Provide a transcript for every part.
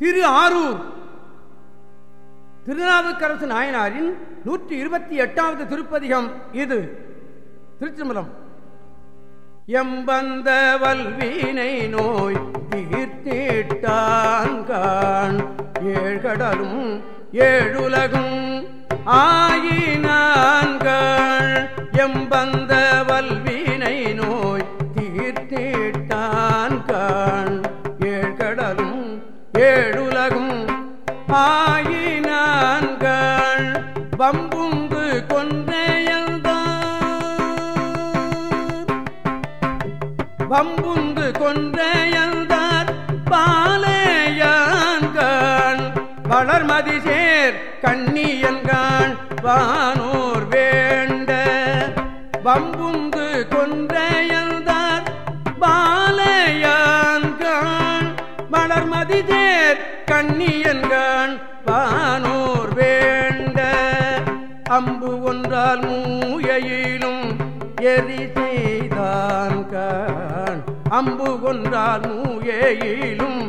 திரு ஆரூர். திருநாவுக்கரசு நாயனாரின் நூற்றி இருபத்தி எட்டாவது திருப்பதிகம் இது. திருச்சிமலம் எம்பந்த வல்வினை நோய் தீர்த்தேட்டான் கான். ஏழ்கடலும் ஏழுலகும் ஆயினான்கள் எம்பந்த வல்வினை நோய் தீர்த்திட்டான் வளர்மதி சேர் கண்ணியன்கான் வானோர் வேண்ட. அம்பு ஒன்றால் மூயையிலும் எரி செய்தான் கான். அம்பு கொன்றால் மூயையிலும்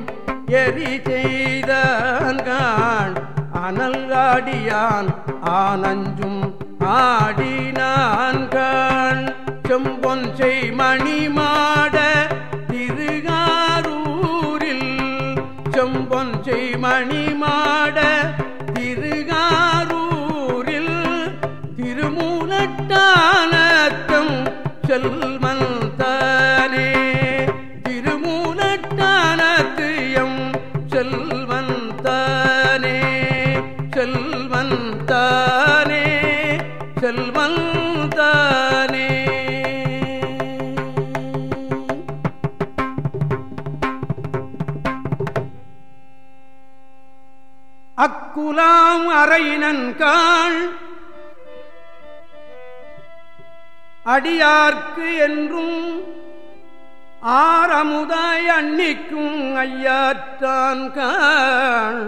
எரி செய்தான் கான். அனல் ஆனஞ்சும் ஆடினான் கான். செம்பொன் செய்மணி மாட செல்மன் தானே திருமூலட்டானத்தியம் செல்வந்தானே செல்வந்தானே செல்வந்தானே. அக்குலாம் அறையினன் காள் அடியார்க்கு என்றும் ஆரமுதாய் அன்னிக்கும் ஐயாற்றான் காள்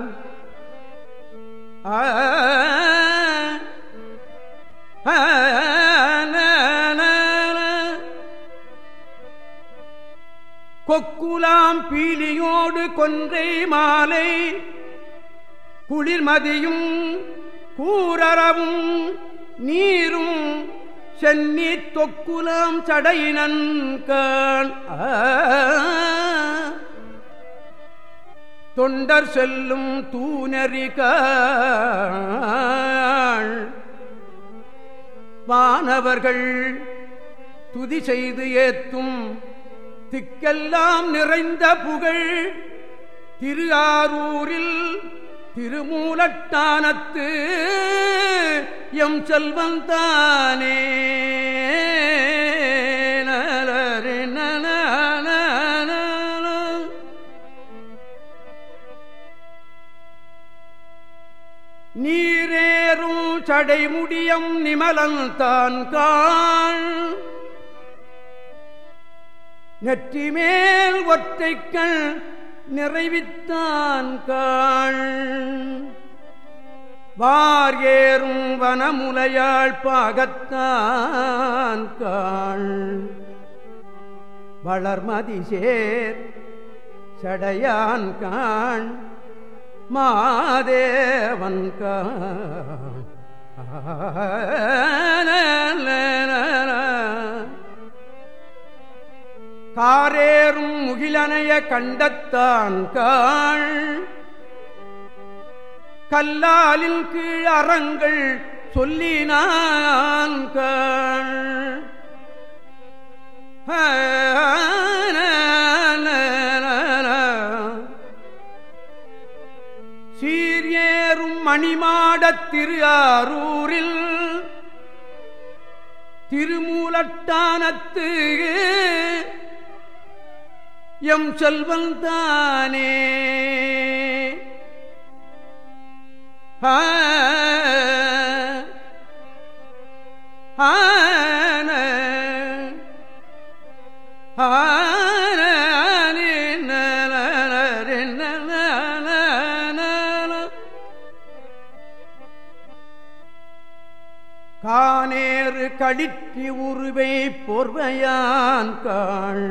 கொக்குலாம் பீலியோடு கொன்றை மாலை குளிர்மதியும் கூரறவும் நீரும் சென்னி தொக்குலாம் சடையினன்கான் தொண்டர் செல்லும் தூணறிகாள் வானவர்கள் துதி செய்து ஏத்தும் திக்கெல்லாம் நிறைந்த புகழ். திரு ஆரூரில் திருமூலட்டானத்து எம் செல்வன் தானே. நீரேறும் சடைமுடியம் நிமலன் தான் காள் நெற்றி மேல் ஒற்றைக்கள் நிறைவித்தான் காள். வார் ஏறும் வனமுலையாள் பாகத்தான் காள். வளர்மதி சேர் சடையான் காண் மாதேவன் காண் காரேறும் முகிலனைய கண்டத்தான் காள். கல்லாலில் கீழ் அறங்கள் சொல்லினான் காள். சீரியேறும் மணிமாடத் திரு ஆரூரில் திருமூலட்டானத்து எம் செல்வன் தானே ஆ, ஆன, ஆன, கடிற்றி உருவை போர்வையான் காள்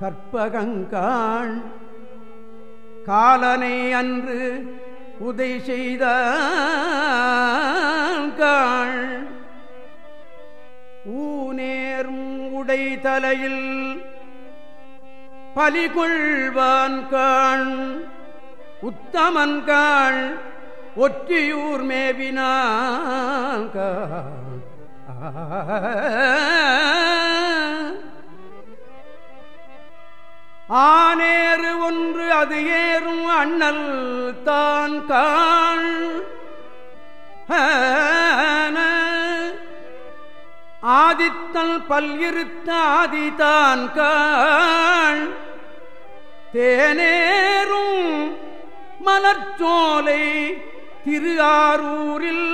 கற்பகங்காள். காலனை அன்று உதை செய்த ஊனேரும் உடை தலையில் பலிகொள்வான் காண் உத்தமன்காள் ஒற்றியூர் மேவினான் ஆனேறு ஒன்று அது ஏறும் அண்ணல் தான் காள் ஆதித்தல் பல்கிருத்த ஆதிதான் காள் தேனேறும் மலர்ச்சோலை திரு ஆரூரில்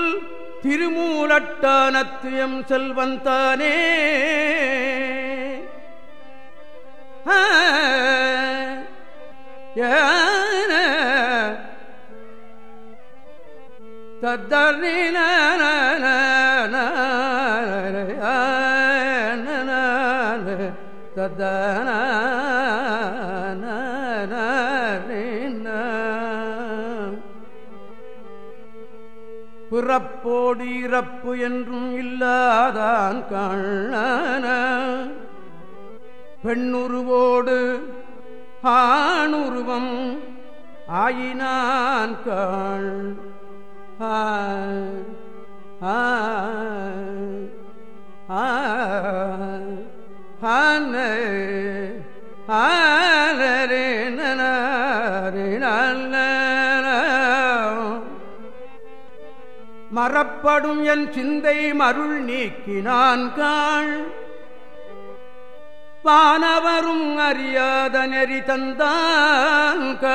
திருமூலட்டானத்தியம் செல்வந்தானே தத்தர்ன தத்தன பிறப்போடு இறப்பு என்றும் இல்லாதான் கண்ணன. பெண்ணுருவோடு ஆணுருவம் ஆயினான் காள் ஆ ஆ மறப்படும் என் சிந்தை மருள் நீக்கினான் காள் பானவரும் அறியாத நெறி தந்தாங்கள்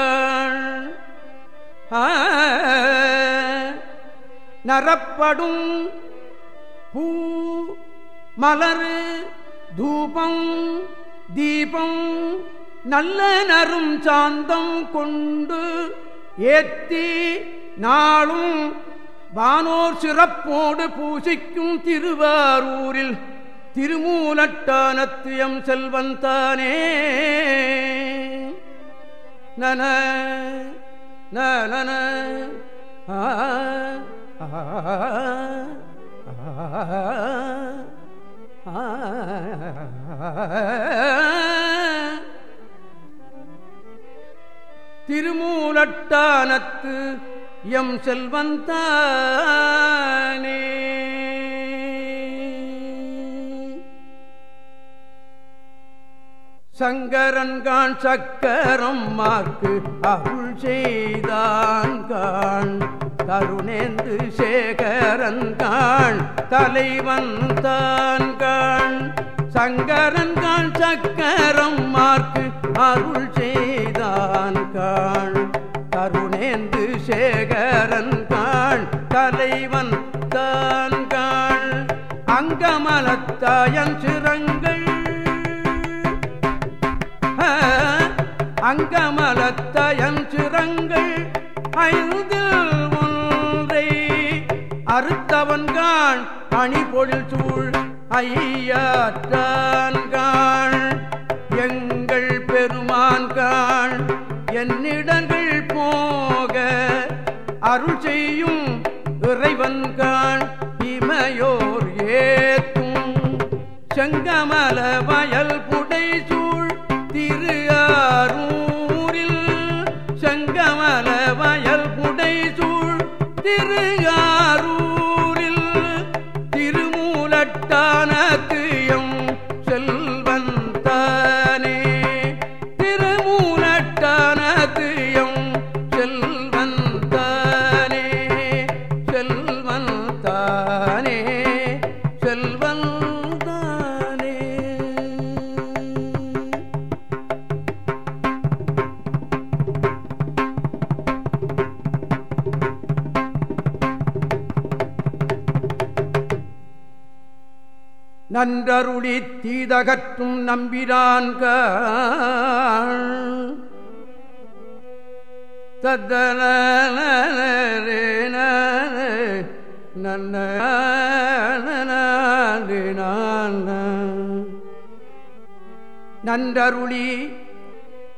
நரப்படும் பூ மலர் தூபம் தீபம் நல்ல நரும் சாந்தம் கொண்டு ஏத்தி நாளும் வானோர் சிறப்போடு பூசிக்கும் திருவாரூரில் திருமூலட்டானத்தியம் செல்வந்தானே நன நன திருமூலட்டானத்து எம் செல்வந்தானே சங்கரன்கான் சக்கரம் மார்க்கு அருள் செய்தான் கான். தருணேந்து சேகரன்கான் தலைவன் தான் கான். சங்கரன்கான் சக்கரம் மார்க்கு அருள் செய்தான் கான். தருணேந்து சேகரன் கான் தலைவன் தான் கான். அங்கமலத்தாயன் சிறங்க அங்கமலத்தயன் சிறங்கள் ஐந்தில் ஒன்றை அறுத்தவன்கான் அணிபொழில் சூழ் ஐயாற்றான்கான் எங்கள் பெருமான்கான் என்னிடங்கள் போக அருள் செய்யும் இறைவன்கான் இமையோர் ஏத்தும் செங்கமல வயல் புடை அருளி தீதகற்றும் நம்பிரான்க. தத்தன நன்றருளி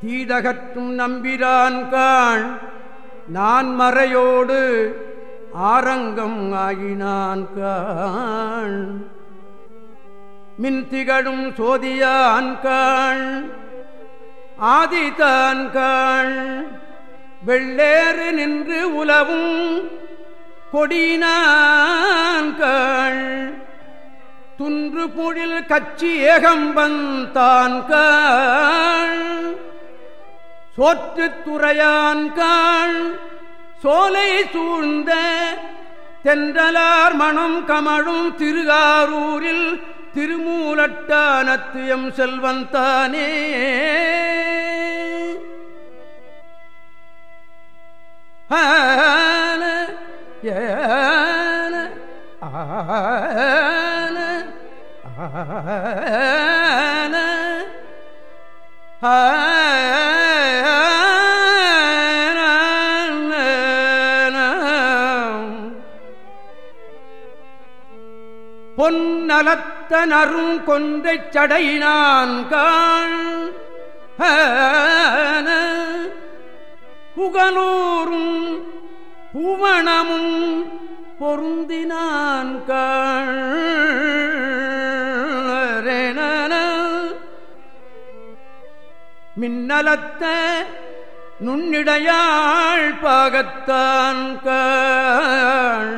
தீதகற்றும் நம்பிரான்காள் நான் மறையோடு ஆரங்கம் ஆகினான் காண் மின் திகழும் சோதியான்காள் ஆதிதான்காள் வெள்ளேறு நின்று உலவும் கொடினான்காள் துன்று பொழில் கச்சி ஏகம்பந்தான்காள் சோற்று துறையான்காள் சோலை சூழ்ந்த தென்றலார் மணம் கமழும் திருகாரூரில் திருமூலட்டானத்துயம் செல்வந்தானே ஆன ஏன ஆன ஆன பொன்னலத்த நரும் கொன்றை சடையினான் காள் புகலூரும் புவனமும் பொருந்தினான் காள் மின்னலத்த நுண்ணிடையாள் பாகத்தான் காள்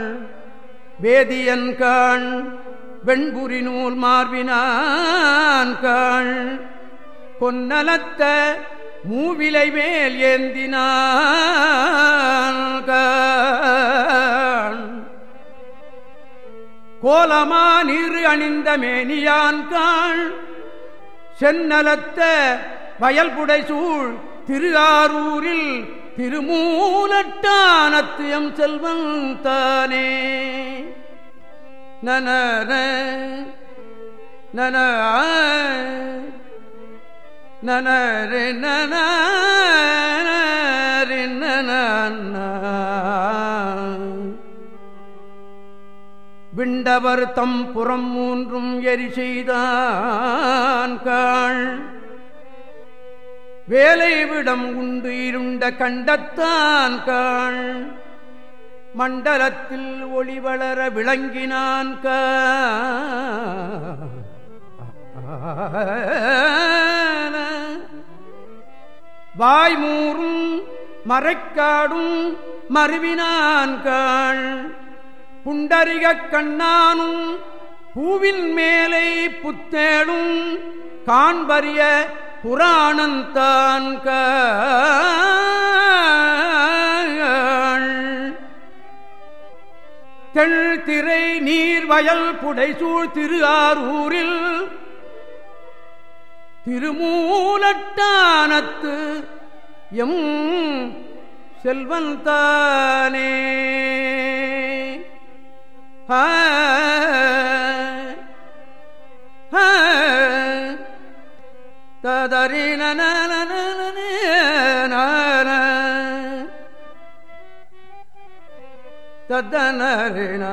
வேதியன் காள் வெண்புரி நூல் மார்பினான் பொன்னலத்த மூவிலை மேல் ஏந்தினான் காள். கோலமா நீர் அணிந்த மேனியான்காள் சென்னலத்த வயல்புடை சூழ் திருஆரூரில் திருமூலட்டானத்தியம் செல்வன் தானே நன நன நன விண்டவர் தம் புறம் மூன்றும் எரி செய்தான் காள். வேலை விடம் உண்டு இருண்ட கண்டத்தான் காள். மண்டலத்தில் ஒளி வளர விளங்கினான் வாய்மூறும் மறைக்காடும் மறுவினான் காள். புண்டரிக கண்ணானும் பூவின் மேலை புத்தேடும் காண்பறிய புராணந்தான் தெள் திரை நீர் வயல் புடைசூழ் திரு ஆரூரில் திருமூலட்டானத்து எம் செல்வன் செல்வந்தானே ததறின தத்தனறின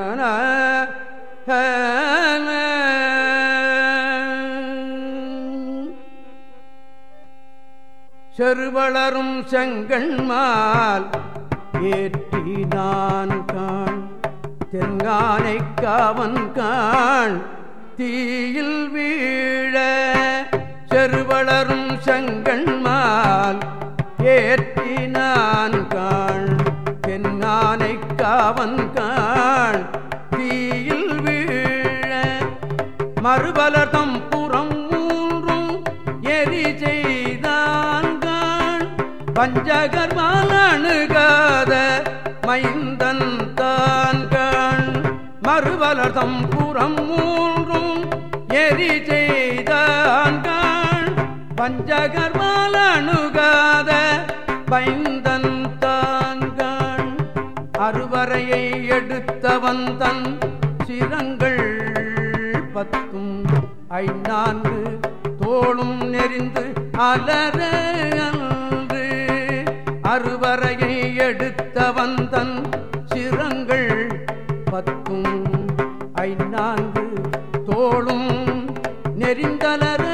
செருவளரும் செங்கண்மால் ஏற்றி நான் காண். தென்கானை காவன் காண். தீயில் வீழ செருவளரும் செங்கண்மால் ஏற்றி நான் காண். தென்னானை காவன்கான் தீயில் வீழ மறுபலதம் புறம் மூன்றும் எரி செய்தான் காண் அணுகாத மைந்தன் தான்கான் மறுபலதம் புறம் மூன்றும் எரி செய்தான் காண் பஞ்சகர்மால் அணுகாத பைந்தன் அறுவரையை எடுத்தவன் தன் சிரங்கள் பத்தும். ஐநான்கு தோளும் நெறிந்து அலர அன்று. அறுவரையை எடுத்தவன் தன் சிரங்கள் பத்தும். ஐநான்கு தோளும் நெறிந்தலர